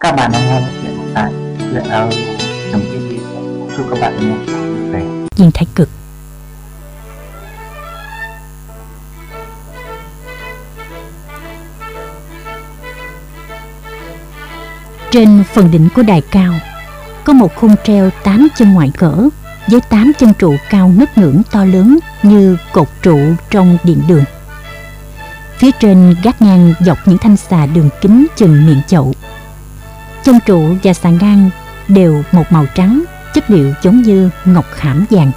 Các bạn đang nghe một chuyện tại chuyện ao trong TV. Chúc các bạn, nghe vui vẻ. Viên Thái Cực Trên phần đỉnh của đài cao, Có một khung treo tám chân ngoại cỡ Với tám chân trụ cao ngất ngưỡng to lớn Như cột trụ trong điện đường Phía trên gác ngang dọc những thanh xà đường kính chừng miệng chậu Chân trụ và xà ngang đều một màu trắng, chất liệu giống như ngọc khảm vàng,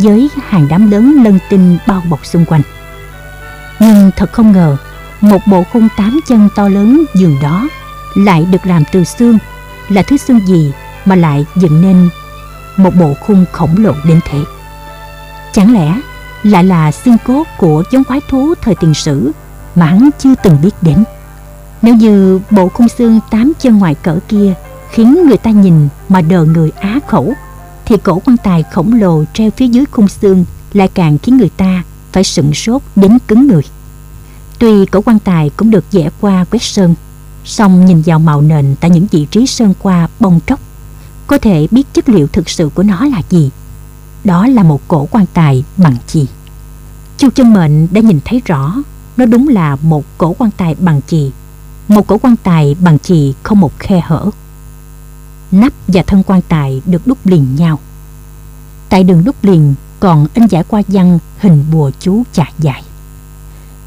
với hàng đám lớn lân tinh bao bọc xung quanh. Nhưng thật không ngờ, một bộ khung tám chân to lớn giường đó lại được làm từ xương, là thứ xương gì mà lại dựng nên một bộ khung khổng lồ đến thế? Chẳng lẽ lại là xương cốt của giống quái thú thời tiền sử mà hắn chưa từng biết đến? Nếu như bộ khung xương tám chân ngoài cỡ kia khiến người ta nhìn mà đờ người á khẩu, thì cổ quan tài khổng lồ treo phía dưới khung xương lại càng khiến người ta phải sửng sốt đến cứng người. Tuy cổ quan tài cũng được vẽ qua quét sơn, song nhìn vào màu nền tại những vị trí sơn qua bong tróc, có thể biết chất liệu thực sự của nó là gì. Đó là một cổ quan tài bằng chì. Chu chân mệnh đã nhìn thấy rõ, nó đúng là một cổ quan tài bằng chì một cổ quan tài bằng chì không một khe hở nắp và thân quan tài được đúc liền nhau. Tại đường đúc liền, còn in giải qua văn hình bùa chú chạc dài.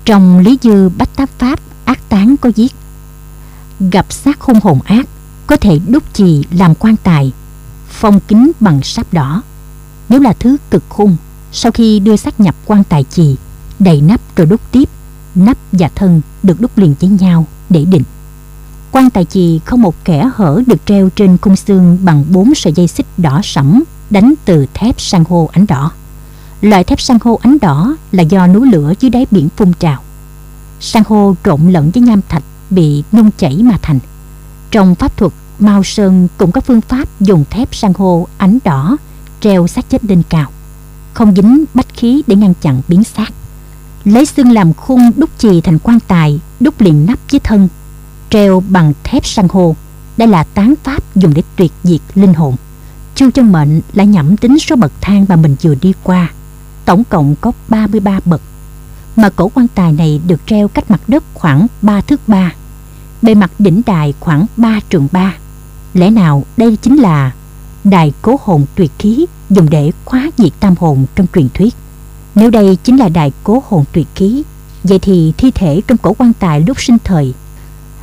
Trong Lý Dư Bách Tác Pháp, ác tán có viết, Gặp xác hung hồn ác, có thể đúc chì làm quan tài, phong kính bằng sáp đỏ. Nếu là thứ cực hung, sau khi đưa xác nhập quan tài chì, đầy nắp rồi đúc tiếp, nắp và thân được đúc liền với nhau để định quan tài chì không một kẻ hở được treo trên cung xương bằng bốn sợi dây xích đỏ sẫm đánh từ thép san hô ánh đỏ. Loại thép san hô ánh đỏ là do núi lửa dưới đáy biển phun trào. San hô trộn lẫn với nham thạch bị nung chảy mà thành. Trong pháp thuật, Mao Sơn cũng có phương pháp dùng thép san hô ánh đỏ treo xác chết lên cao, không dính bách khí để ngăn chặn biến xác. Lấy xương làm khung đúc chì thành quan tài, đúc liền nắp với thân, treo bằng thép san hô. Đây là tán pháp dùng để tuyệt diệt linh hồn. Chu chân mệnh lại nhẩm tính số bậc thang mà mình vừa đi qua. Tổng cộng có 33 bậc. Mà cổ quan tài này được treo cách mặt đất khoảng 3 thước 3 bề mặt đỉnh đài khoảng 3 trượng 3 lẽ nào đây chính là đài cố hồn tuyệt khí dùng để khóa diệt tam hồn trong truyền thuyết? Nếu đây chính là đài cố hồn tuyệt khí vậy thì thi thể trong cổ quan tài lúc sinh thời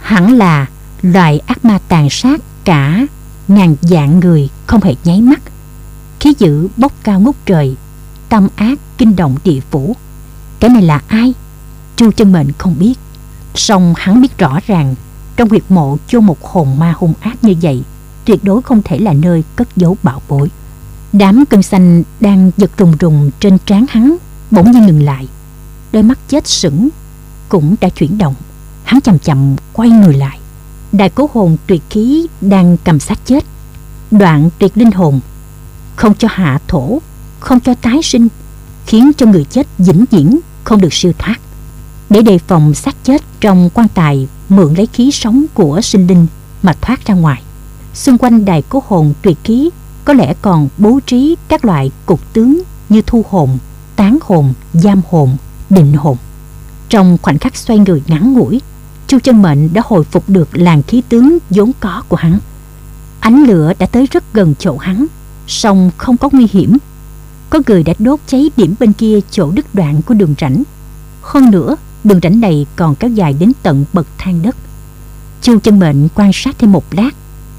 hẳn là loài ác ma tàn sát cả ngàn dạng người không hề nháy mắt. Khí dữ bốc cao ngút trời, tâm ác kinh động địa phủ. Cái này là ai? Chu chân mệnh không biết. Song hắn biết rõ ràng, trong huyệt mộ chôn một hồn ma hung ác như vậy, tuyệt đối không thể là nơi cất giấu bảo bối. Đám cơn xanh đang giật rùng rùng trên trán hắn bỗng nhiên ngừng lại đôi mắt chết sững cũng đã chuyển động. Hắn chậm chậm quay người lại. Đại cố hồn tuyệt khí đang cầm xác chết. Đoạn tuyệt linh hồn Không cho hạ thổ Không cho tái sinh Khiến cho người chết vĩnh viễn không được siêu thoát. Để đề phòng xác chết trong quan tài Mượn lấy khí sống của sinh linh Mà thoát ra ngoài. Xung quanh đài cố hồn tuyệt khí Có lẽ còn bố trí các loại cục tướng Như thu hồn, tán hồn, giam hồn, định hồn. Trong khoảnh khắc xoay người ngắn ngủi, Chu chân mệnh đã hồi phục được làn khí tướng vốn có của hắn. Ánh lửa đã tới rất gần chỗ hắn, song không có nguy hiểm. Có người đã đốt cháy điểm bên kia chỗ đứt đoạn của đường rãnh. Hơn nữa, đường rãnh này còn kéo dài đến tận bậc thang đất. Chu chân mệnh quan sát thêm một lát,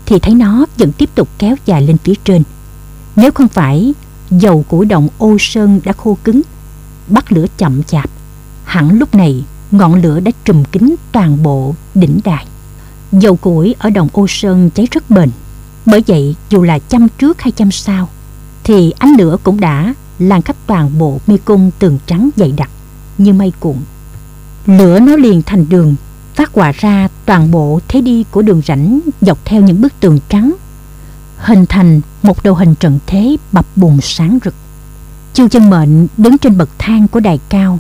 Thì thấy nó vẫn tiếp tục kéo dài lên phía trên. Nếu không phải dầu của động ô sơn đã khô cứng Bắt lửa chậm chạp Hẳn lúc này ngọn lửa đã trùm kín toàn bộ đỉnh đài. Dầu củi ở đồng ô sơn cháy rất bền, bởi vậy dù là chăm trước hay chăm sau, thì ánh lửa cũng đã lan khắp toàn bộ mê cung tường trắng dày đặc như mây cuộn. Lửa nó liền thành đường, phát họa ra toàn bộ thế đi của đường rãnh dọc theo những bức tường trắng, hình thành một đầu hình trận thế bập bùng sáng rực. Chu chân mệnh đứng trên bậc thang của đài cao,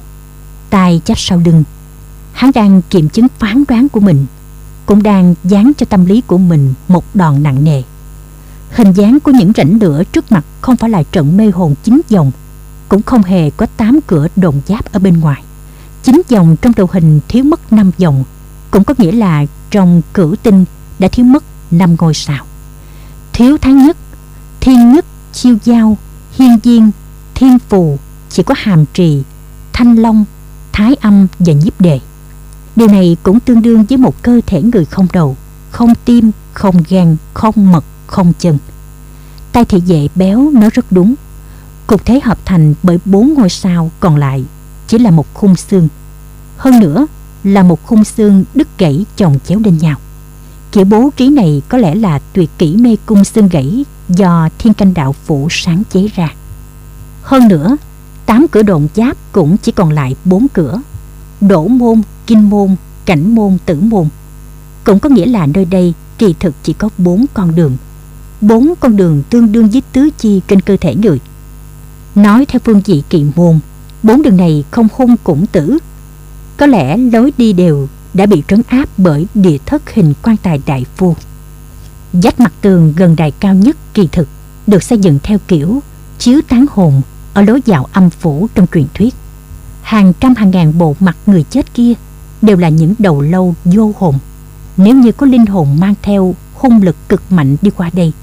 tay chắp sau lưng Hắn đang kiểm chứng phán đoán của mình cũng đang dán cho tâm lý của mình một đòn nặng nề. Hình dáng của những rãnh lửa trước mặt không phải là trận mê hồn chín dòng, cũng không hề có tám cửa đồn giáp ở bên ngoài. Chín dòng trong đầu hình thiếu mất năm dòng, cũng có nghĩa là trong cửu tinh đã thiếu mất năm ngôi sao. Thiếu tháng nhất, thiên nhất, chiêu giao, hiên viên, thiên phù, chỉ có hàm trì, thanh long, thái âm và nhiếp đề. Điều này cũng tương đương với một cơ thể người không đầu, không tim, không gan, không mật, không chân. Tay thị vệ béo nói rất đúng. Cục thế hợp thành bởi bốn ngôi sao còn lại chỉ là một khung xương. Hơn nữa là một khung xương đứt gãy chồng chéo lên nhau. Kiểu bố trí này có lẽ là tuyệt kỹ mê cung xương gãy do thiên canh đạo phủ sáng chế ra. Hơn nữa, tám cửa đồn giáp cũng chỉ còn lại bốn cửa. Đổ môn, kinh môn, cảnh môn, tử môn. Cũng có nghĩa là nơi đây kỳ thực chỉ có bốn con đường. Bốn con đường tương đương với tứ chi trên cơ thể người. Nói theo phương vị kỳ môn, bốn đường này không hung cũng tử. Có lẽ lối đi đều đã bị trấn áp bởi địa thất hình quan tài đại phu. Dách mặt tường gần đài cao nhất kỳ thực được xây dựng theo kiểu chiếu tán hồn ở lối vào âm phủ trong truyền thuyết. Hàng trăm hàng ngàn bộ mặt người chết kia đều là những đầu lâu vô hồn. Nếu như có linh hồn mang theo hung lực cực mạnh đi qua đây,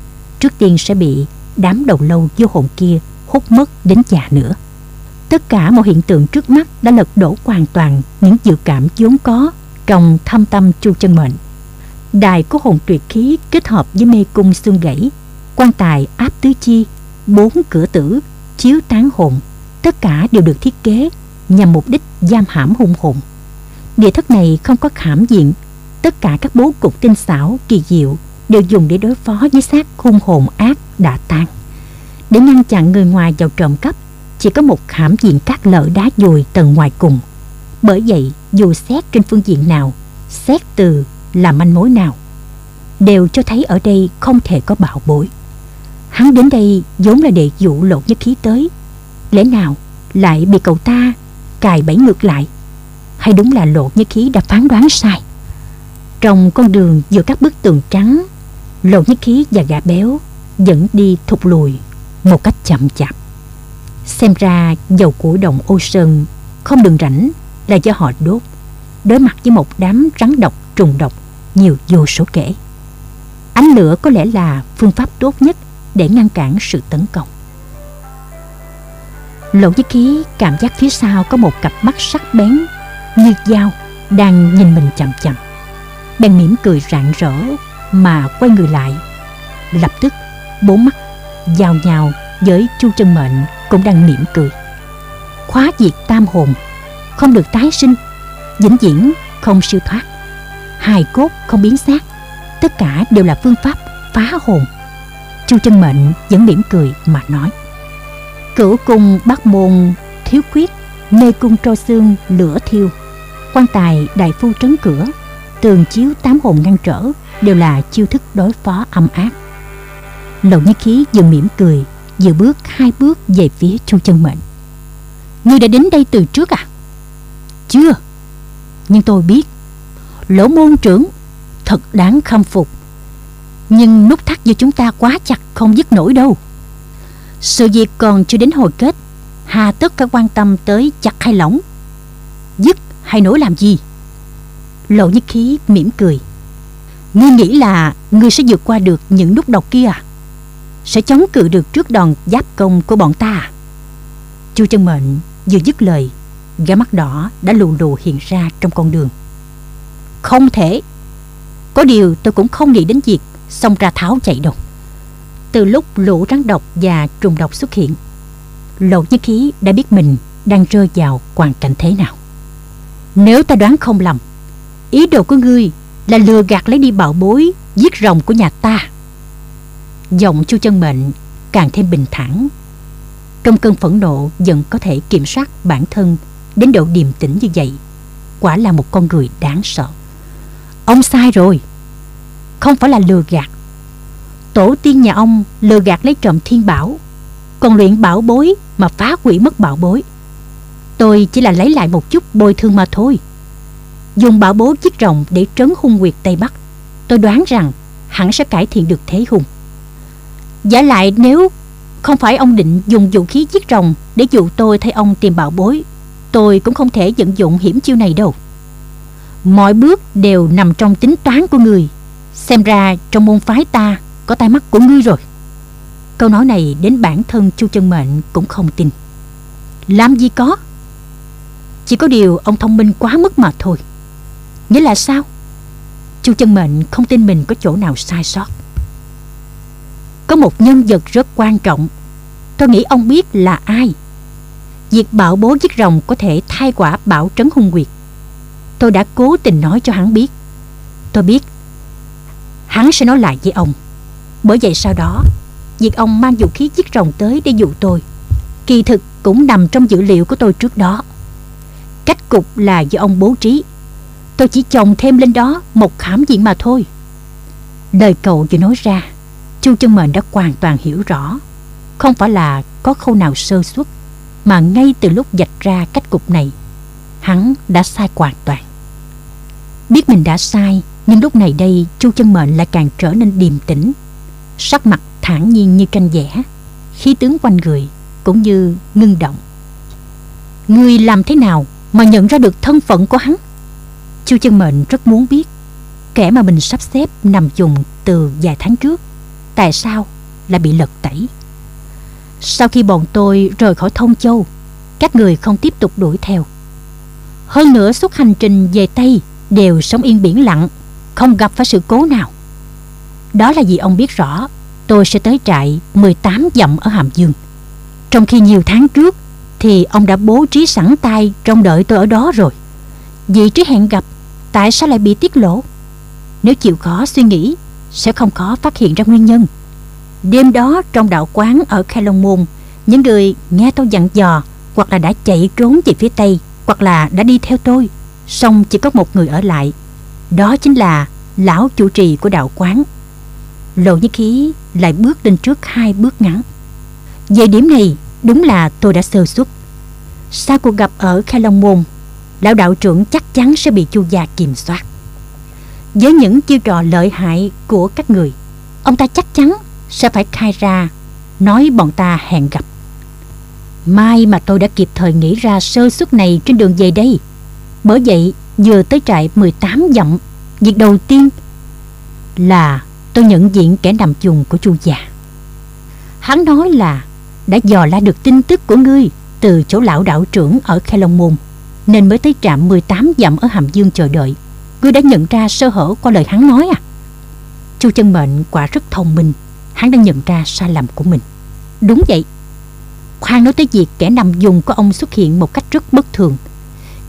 trước tiên sẽ bị đám đầu lâu vô hồn kia hút mất đến già nữa. Tất cả mọi hiện tượng trước mắt đã lật đổ hoàn toàn những dự cảm vốn có trong thâm tâm chu chân mệnh. Đài có hồn tuyệt khí kết hợp với mê cung xương gãy, quan tài áp tứ chi, bốn cửa tử, chiếu tán hồn, tất cả đều được thiết kế nhằm mục đích giam hãm hung hồn. Địa thất này không có khảm diện, tất cả các bố cục tinh xảo, kỳ diệu đều dùng để đối phó với xác hung hồn ác đã tan. Để ngăn chặn người ngoài vào trộm cắp, chỉ có một khảm diện cát lở đá dùi tầng ngoài cùng. Bởi vậy, dù xét trên phương diện nào, xét từ là manh mối nào, đều cho thấy ở đây không thể có bạo bối. Hắn đến đây vốn là để dụ lộn nhất khí tới. Lẽ nào lại bị cậu ta cài bẫy ngược lại? Hay đúng là lộ nhất khí đã phán đoán sai? Trong con đường giữa các bức tường trắng, lộ nhất khí và gà béo dẫn đi thụt lùi một cách chậm chạp. Xem ra dầu của đồng ô sơn không đường rảnh là do họ đốt đối mặt với một đám rắn độc trùng độc nhiều vô số kể. Ánh lửa có lẽ là phương pháp tốt nhất để ngăn cản sự tấn công. Lỗ với khí cảm giác phía sau có một cặp mắt sắc bén như dao đang nhìn mình chậm chậm. Bèn mỉm cười rạng rỡ mà quay người lại. Lập tức bốn mắt giao nhào với chu chân mệnh cũng đang mỉm cười. Khóa diệt tam hồn, không được tái sinh, vĩnh viễn không siêu thoát. Hài cốt không biến xác, tất cả đều là phương pháp phá hồn Chu chân mệnh vẫn mỉm cười mà nói. Cửu cung bắt môn, thiếu khuyết nơi cung tro xương, lửa thiêu. Quan tài đại phu trấn cửa, Tường chiếu tám hồn ngăn trở Đều là chiêu thức đối phó âm ác. Lầu nhất khí vừa mỉm cười, Vừa bước hai bước về phía chu chân mệnh. Ngươi đã đến đây từ trước à? Chưa. Nhưng tôi biết, Lỗ môn trưởng Thật đáng khâm phục nhưng nút thắt giữa chúng ta quá chặt không dứt nổi đâu. Sự việc còn chưa đến hồi kết, Hà tất phải quan tâm tới chặt hay lỏng. Dứt hay nổi làm gì? Lộ nhất khí mỉm cười. Ngươi nghĩ là Ngươi sẽ vượt qua được những nút độc kia à? Sẽ chống cự được trước đòn giáp công của bọn ta à? Chu chân mệnh vừa dứt lời, Gã mắt đỏ đã lù lù hiện ra trong con đường. Không thể. Có điều tôi cũng không nghĩ đến việc xông ra tháo chạy đâu. Từ lúc lũ rắn độc và trùng độc xuất hiện, lộ nhất khí đã biết mình đang rơi vào hoàn cảnh thế nào. Nếu ta đoán không lầm, ý đồ của ngươi là lừa gạt lấy đi bảo bối, giết rồng của nhà ta. Giọng chu chân mệnh càng thêm bình thản. Trong cơn phẫn nộ vẫn có thể kiểm soát bản thân đến độ điềm tĩnh như vậy, quả là một con người đáng sợ. Ông sai rồi không phải là lừa gạt Tổ tiên nhà ông lừa gạt lấy trộm thiên bảo Còn luyện bảo bối mà phá hủy mất bảo bối Tôi chỉ là lấy lại một chút bồi thương mà thôi dùng bảo bối chiếc rồng để trấn hung quyệt Tây Bắc. Tôi đoán rằng hẳn sẽ cải thiện được thế hùng. Giả lại nếu không phải ông định dùng vũ khí chiếc rồng để dụ tôi thay ông tìm bảo bối, tôi cũng không thể vận dụng hiểm chiêu này đâu. Mọi bước đều nằm trong tính toán của người. Xem ra trong môn phái ta có tai mắt của ngươi rồi. Câu nói này đến bản thân Chu Chân Mệnh cũng không tin. Làm gì có? Chỉ có điều ông thông minh quá mức mà thôi. Nghĩa là sao? Chu Chân Mệnh không tin mình có chỗ nào sai sót. Có một nhân vật rất quan trọng. Tôi nghĩ ông biết là ai. Việc bảo bố giết rồng có thể thay quả bảo trấn hung quyệt. Tôi đã cố tình nói cho hắn biết. Tôi biết hắn sẽ nói lại với ông. Bởi vậy sau đó, việc ông mang vũ khí giết rồng tới để dụ tôi, kỳ thực cũng nằm trong dữ liệu của tôi trước đó. Cách cục là do ông bố trí. Tôi chỉ chồng thêm lên đó một khám diện mà thôi. Lời cậu vừa nói ra, Chu Chân Mệnh đã hoàn toàn hiểu rõ. Không phải là có khâu nào sơ suất, mà ngay từ lúc dạch ra cách cục này, hắn đã sai hoàn toàn. Biết mình đã sai, nhưng lúc này đây Chu Chân Mệnh lại càng trở nên điềm tĩnh, sắc mặt thản nhiên như tranh vẽ, khí tướng quanh người cũng như ngưng động. Người làm thế nào mà nhận ra được thân phận của hắn? Chu Chân Mệnh rất muốn biết, kẻ mà mình sắp xếp nằm dùng từ vài tháng trước, tại sao lại bị lật tẩy? Sau khi bọn tôi rời khỏi Thông Châu, các người không tiếp tục đuổi theo. Hơn nữa suốt hành trình về Tây đều sống yên biển lặng, không gặp phải sự cố nào. Đó là vì ông biết rõ tôi sẽ tới trại 18 dặm ở Hàm Dương. Trong khi nhiều tháng trước thì ông đã bố trí sẵn tay trong đợi tôi ở đó rồi. Vị trí hẹn gặp tại sao lại bị tiết lộ? Nếu chịu khó suy nghĩ sẽ không khó phát hiện ra nguyên nhân. Đêm đó trong đạo quán ở Khai Long Môn, những người nghe tôi dặn dò hoặc là đã chạy trốn về phía Tây hoặc là đã đi theo tôi. Xong chỉ có một người ở lại. Đó chính là lão chủ trì của đạo quán. Lộ nhất Khí lại bước lên trước hai bước ngắn. Về điểm này, đúng là tôi đã sơ suất. Sau cuộc gặp ở Khai Long Môn, lão đạo trưởng chắc chắn sẽ bị chu gia kiểm soát. Với những chiêu trò lợi hại của các người, ông ta chắc chắn sẽ phải khai ra, nói bọn ta hẹn gặp. Mai mà tôi đã kịp thời nghĩ ra sơ suất này trên đường về đây. Bởi vậy, vừa tới trại 18 dặm, việc đầu tiên là tôi nhận diện kẻ nằm dùng của chu già. Hắn nói là đã dò la được tin tức của ngươi từ chỗ lão đạo trưởng ở khe Long Môn, nên mới tới trạm 18 dặm ở Hàm Dương chờ đợi. Ngươi đã nhận ra sơ hở qua lời hắn nói à? Chu chân mệnh quả rất thông minh, hắn đã nhận ra sai lầm của mình. Đúng vậy. Khoan nói tới việc kẻ nằm dùng của ông xuất hiện một cách rất bất thường.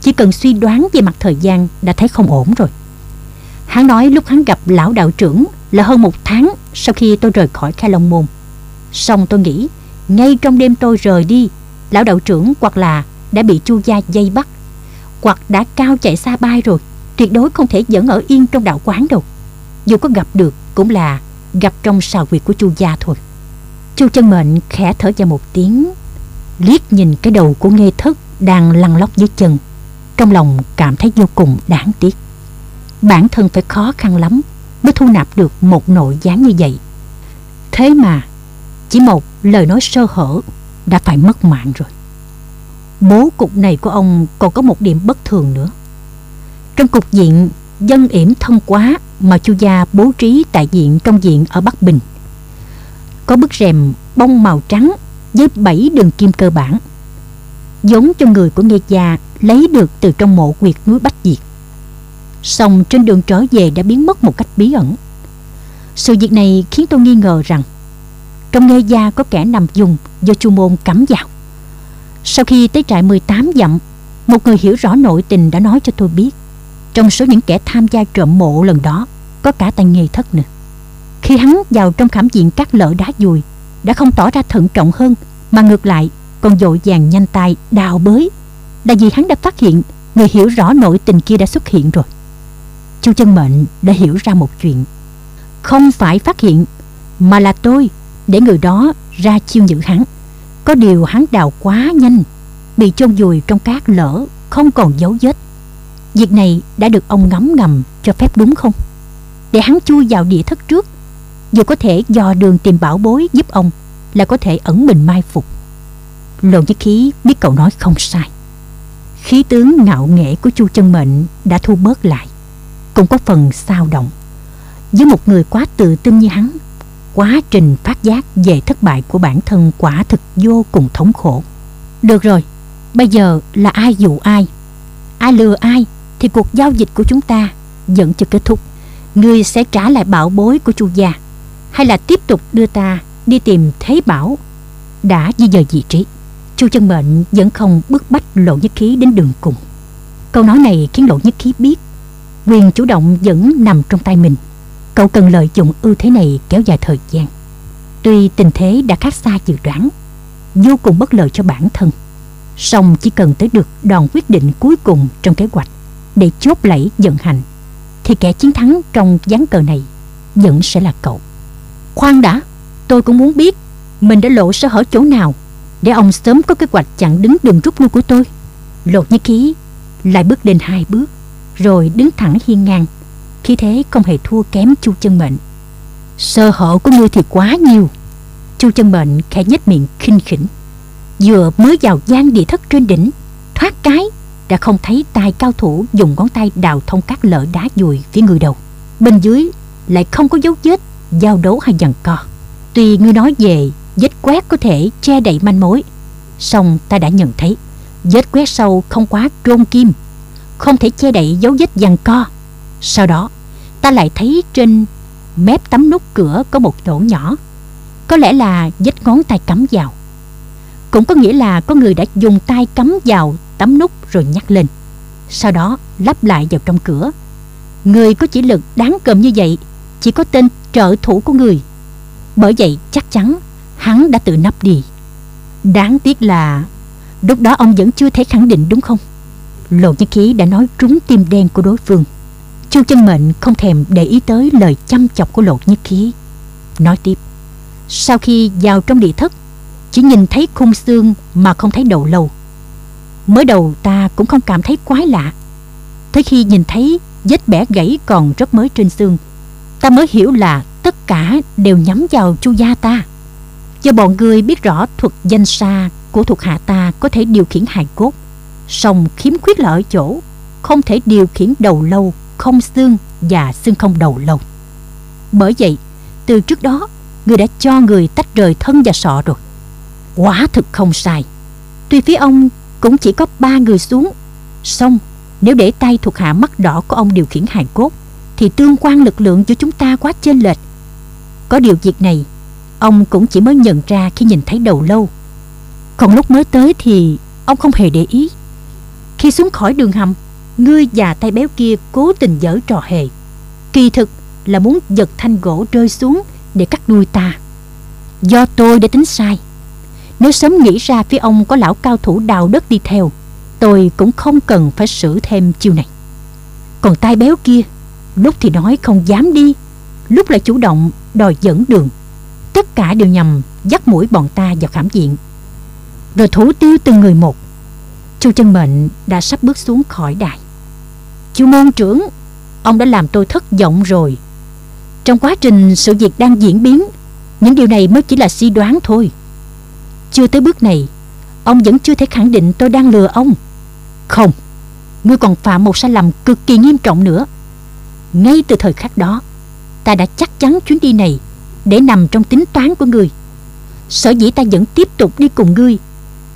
Chỉ cần suy đoán về mặt thời gian đã thấy không ổn rồi. Hắn nói lúc hắn gặp lão đạo trưởng là hơn một tháng sau khi tôi rời khỏi Khai Long Môn. Xong tôi nghĩ, ngay trong đêm tôi rời đi, lão đạo trưởng hoặc là đã bị chu gia dây bắt, hoặc đã cao chạy xa bay rồi, tuyệt đối không thể vẫn ở yên trong đạo quán đâu. Dù có gặp được cũng là gặp trong sào huyệt của chu gia thôi. Chu chân mệnh khẽ thở ra một tiếng, liếc nhìn cái đầu của nghe thất đang lăn lóc dưới chân. Trong lòng cảm thấy vô cùng đáng tiếc. Bản thân phải khó khăn lắm mới thu nạp được một nội gián như vậy. Thế mà, chỉ một lời nói sơ hở đã phải mất mạng rồi. Bố cục này của ông còn có một điểm bất thường nữa. Trong cục diện dân yểm thân quá mà chu gia bố trí tại diện trong diện ở Bắc Bình. Có bức rèm bông màu trắng với bảy đường kim cơ bản. Giống cho người của Nghê Gia lấy được từ trong mộ quyệt núi Bách Diệt. Xong trên đường trở về đã biến mất một cách bí ẩn. Sự việc này khiến tôi nghi ngờ rằng trong nghe Gia có kẻ nằm dùng do chu môn cắm vào. Sau khi tới trại 18 dặm, một người hiểu rõ nội tình đã nói cho tôi biết trong số những kẻ tham gia trộm mộ lần đó có cả tay nghề thất nữa. Khi hắn vào trong khảm diện các lỡ đá dùi đã không tỏ ra thận trọng hơn mà ngược lại còn dội vàng nhanh tay đào bới là vì hắn đã phát hiện, người hiểu rõ nội tình kia đã xuất hiện rồi. Chu chân mệnh đã hiểu ra một chuyện không phải phát hiện, mà là tôi, để người đó ra chiêu giữ hắn. Có điều hắn đào quá nhanh, bị chôn vùi trong cát lỡ không còn dấu vết Việc này đã được ông ngấm ngầm cho phép đúng không? Để hắn chui vào địa thất trước Dù có thể dò đường tìm bảo bối giúp ông, Là có thể ẩn mình mai phục Lồn nhất khí, biết cậu nói không sai Khí tướng ngạo nghễ của chu chân mệnh đã thu bớt lại Cũng có phần sao động. Với một người quá tự tin như hắn Quá trình phát giác về thất bại của bản thân quả thực vô cùng thống khổ. Được rồi, bây giờ là ai dụ ai? Ai lừa ai thì cuộc giao dịch của chúng ta vẫn chưa kết thúc. Ngươi sẽ trả lại bảo bối của chu gia Hay là tiếp tục đưa ta đi tìm Thế Bảo? Đã di dời vị trí. Chu chân mệnh vẫn không bức bách lộ nhất khí đến đường cùng. Câu nói này khiến lộ nhất khí biết Quyền chủ động vẫn nằm trong tay mình. Cậu cần lợi dụng ưu thế này kéo dài thời gian. Tuy tình thế đã khác xa dự đoán, Vô cùng bất lợi cho bản thân. Song chỉ cần tới được đòn quyết định cuối cùng trong kế hoạch Để chốt lẫy vận hành, Thì kẻ chiến thắng trong ván cờ này Vẫn sẽ là cậu. Khoan đã, Tôi cũng muốn biết Mình đã lộ sơ hở chỗ nào. Để ông sớm có kế hoạch chặn đứng đường rút lui của tôi. Lột như khí, Lại bước lên hai bước, Rồi đứng thẳng hiên ngang. Khi thế không hề thua kém chu chân mệnh. Sơ hở của ngươi thì quá nhiều. Chu chân mệnh khẽ nhếch miệng khinh khỉnh. Vừa mới vào gian địa thất trên đỉnh, Thoát cái, Đã không thấy tay cao thủ dùng ngón tay đào thông các lỡ đá dùi phía người đầu. Bên dưới lại không có dấu vết Giao đấu hay giằng co. Tuy ngươi nói về vết quét có thể che đậy manh mối. Song ta đã nhận thấy, vết quét sâu không quá trôn kim, không thể che đậy dấu vết giằng co. Sau đó, ta lại thấy trên mép tấm nút cửa có một lỗ nhỏ, có lẽ là vết ngón tay cắm vào. Cũng có nghĩa là có người đã dùng tay cắm vào tấm nút rồi nhắc lên. Sau đó, lắp lại vào trong cửa. Người có chỉ lực đáng cơm như vậy, chỉ có tên trợ thủ của người. Bởi vậy, chắc chắn hắn đã tự nấp đi. Đáng tiếc là, lúc đó ông vẫn chưa thể khẳng định đúng không? Lộ nhân khí đã nói trúng tim đen của đối phương. Chu chân mệnh không thèm để ý tới lời chăm chọc của lộ nhất khí nói tiếp, sau khi vào trong địa thất, chỉ nhìn thấy khung xương mà không thấy đầu lâu. Mới đầu ta cũng không cảm thấy quái lạ. Tới khi nhìn thấy vết bẻ gãy còn rất mới trên xương, Ta mới hiểu là tất cả đều nhắm vào chu gia ta. Do bọn người biết rõ thuật danh xa của thuộc hạ ta có thể điều khiển hài cốt. Song khiếm khuyết là ở chỗ Không thể điều khiển đầu lâu, không xương và xương không đầu lâu. Bởi vậy, từ trước đó Người đã cho người tách rời thân và sọ rồi. Quả thực không sai. Tuy phía ông cũng chỉ có ba người xuống Xong nếu để tay thuộc hạ mắt đỏ của ông điều khiển hài cốt Thì tương quan lực lượng giữa chúng ta quá chênh lệch. Có điều việc này Ông cũng chỉ mới nhận ra khi nhìn thấy đầu lâu. Còn lúc mới tới thì Ông không hề để ý. Khi xuống khỏi đường hầm, Ngươi già tay béo kia cố tình dở trò hề. Kỳ thực là muốn giật thanh gỗ rơi xuống Để cắt đuôi ta. Do tôi đã tính sai. Nếu sớm nghĩ ra phía ông có lão cao thủ đào đất đi theo, Tôi cũng không cần phải xử thêm chiêu này. Còn tai béo kia, Lúc thì nói không dám đi, Lúc lại chủ động đòi dẫn đường. Tất cả đều nhằm dắt mũi bọn ta vào khảm diện. Rồi thủ tiêu từng người một, Chu chân mệnh đã sắp bước xuống khỏi đài. Chu môn trưởng, Ông đã làm tôi thất vọng rồi. Trong quá trình sự việc đang diễn biến, Những điều này mới chỉ là suy đoán thôi. Chưa tới bước này, Ông vẫn chưa thể khẳng định tôi đang lừa ông. Không, Ngươi còn phạm một sai lầm cực kỳ nghiêm trọng nữa. Ngay từ thời khắc đó, Ta đã chắc chắn chuyến đi này để nằm trong tính toán của ngươi. Sở dĩ ta vẫn tiếp tục đi cùng ngươi,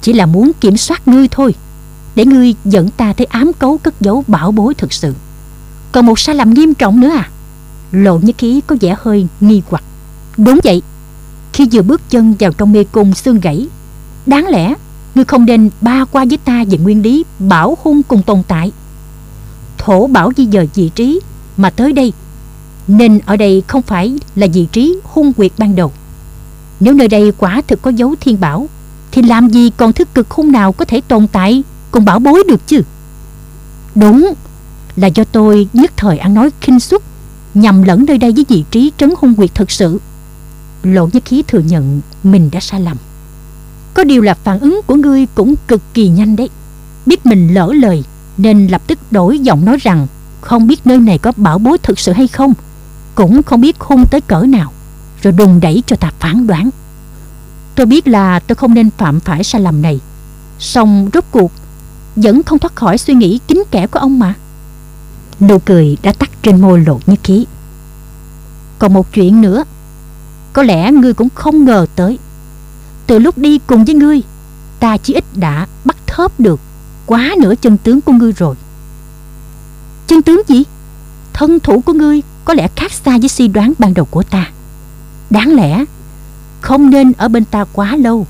Chỉ là muốn kiểm soát ngươi thôi, Để ngươi dẫn ta tới ám cấu cất giấu bảo bối thực sự. Còn một sai lầm nghiêm trọng nữa à? Lộ như khí có vẻ hơi nghi hoặc. Đúng vậy, khi vừa bước chân vào trong mê cung xương gãy, Đáng lẽ Ngươi không nên ba qua với ta về nguyên lý Bảo hung cùng tồn tại. Thổ bảo di dời vị trí Mà tới đây nên ở đây không phải là vị trí hung quyệt ban đầu. Nếu nơi đây quả thực có dấu thiên bảo, Thì làm gì còn thức cực hung nào có thể tồn tại Cùng bảo bối được chứ? Đúng Là do tôi nhất thời ăn nói khinh suất, Nhầm lẫn nơi đây với vị trí trấn hung quyệt thực sự. Lộ nhất khí thừa nhận mình đã sai lầm. Có điều là phản ứng của ngươi cũng cực kỳ nhanh đấy. Biết mình lỡ lời, Nên lập tức đổi giọng nói rằng, Không biết nơi này có bảo bối thực sự hay không? Cũng không biết hung tới cỡ nào, Rồi đùng đẩy cho ta phán đoán. Tôi biết là tôi không nên phạm phải sai lầm này. Song rốt cuộc, Vẫn không thoát khỏi suy nghĩ kín kẽ của ông mà. Nụ cười đã tắt trên môi lộ như khí Còn một chuyện nữa, Có lẽ ngươi cũng không ngờ tới. Từ lúc đi cùng với ngươi, Ta chỉ ít đã bắt thớp được Quá nửa chân tướng của ngươi rồi. Chân tướng gì? Thân thủ của ngươi có lẽ khác xa với suy đoán ban đầu của ta Đáng lẽ, Không nên ở bên ta quá lâu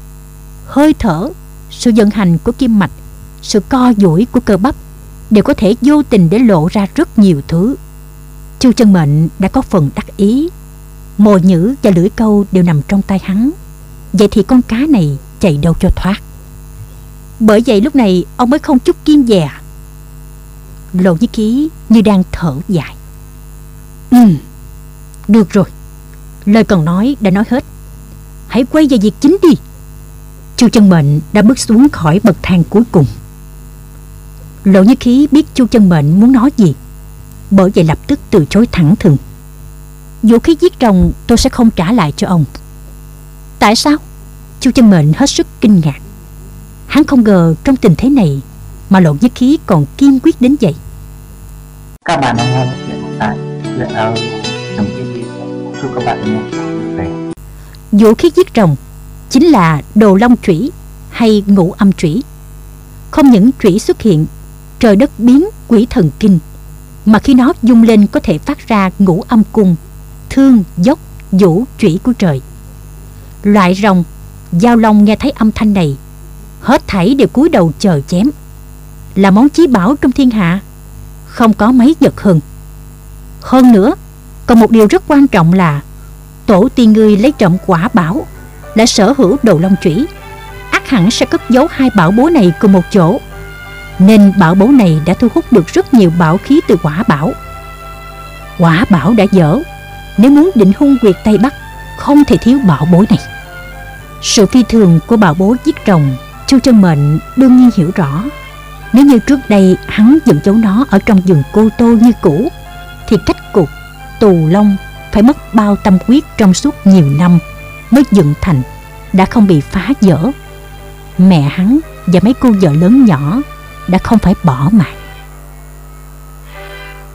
Hơi thở, Sự vận hành của kim mạch, Sự co duỗi của cơ bắp đều có thể vô tình để lộ ra rất nhiều thứ. Chu chân mệnh đã có phần đắc ý. Mồi nhữ và lưỡi câu đều nằm trong tay hắn. Vậy thì con cá này chạy đâu cho thoát. Bởi vậy lúc này ông mới không chút kiên dè. Lộ như khí như đang thở dài. Ừ, được rồi. Lời cần nói đã nói hết. Hãy quay về việc chính đi. Chu chân mệnh đã bước xuống khỏi bậc thang cuối cùng. Lộ như khí biết chu chân mệnh muốn nói gì Bởi vậy lập tức từ chối thẳng thừng Vũ khí giết rồng tôi sẽ không trả lại cho ông Tại sao? Chu chân mệnh hết sức kinh ngạc Hắn không ngờ trong tình thế này Mà lộ nhất khí còn kiên quyết đến vậy các bạn đang nghe chuyện tại Chuyện ở Trồng Chúc các bạn nghe về Vũ khí giết rồng Chính là đồ long trủy Hay ngũ âm trủy Không những trủy xuất hiện, trời đất biến quỷ thần kinh, mà khi nó dung lên có thể phát ra ngũ âm cung, thương, dốc, vũ trủy của trời. Loại rồng, giao long nghe thấy âm thanh này, hết thảy đều cúi đầu chờ chém. Là món chí bảo trong thiên hạ không có mấy giật hừng. hơn nữa, còn một điều rất quan trọng là tổ tiên ngươi lấy trộm quả bảo đã sở hữu đồ long chủy ác hẳn sẽ cất giấu hai bảo bối này cùng một chỗ. Nên bảo bối này đã thu hút được rất nhiều bảo khí từ quả bảo. Quả bảo đã dở, nếu muốn định hung quyệt tây bắc, không thể thiếu bảo bối này. Sự phi thường của bảo bối giết rồng, chu chân mệnh đương nhiên hiểu rõ nếu như trước đây hắn dựng cháu nó ở trong rừng cô tô như cũ, thì cách cục tù long phải mất bao tâm huyết trong suốt nhiều năm mới dựng thành, đã không bị phá dở mẹ hắn và mấy cô vợ lớn nhỏ đã không phải bỏ mạng.